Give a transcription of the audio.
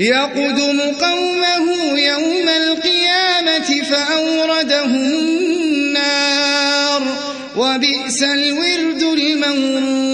يقدم قومه يوم القيامة فأوردهم النار. وبئس الورد المورود.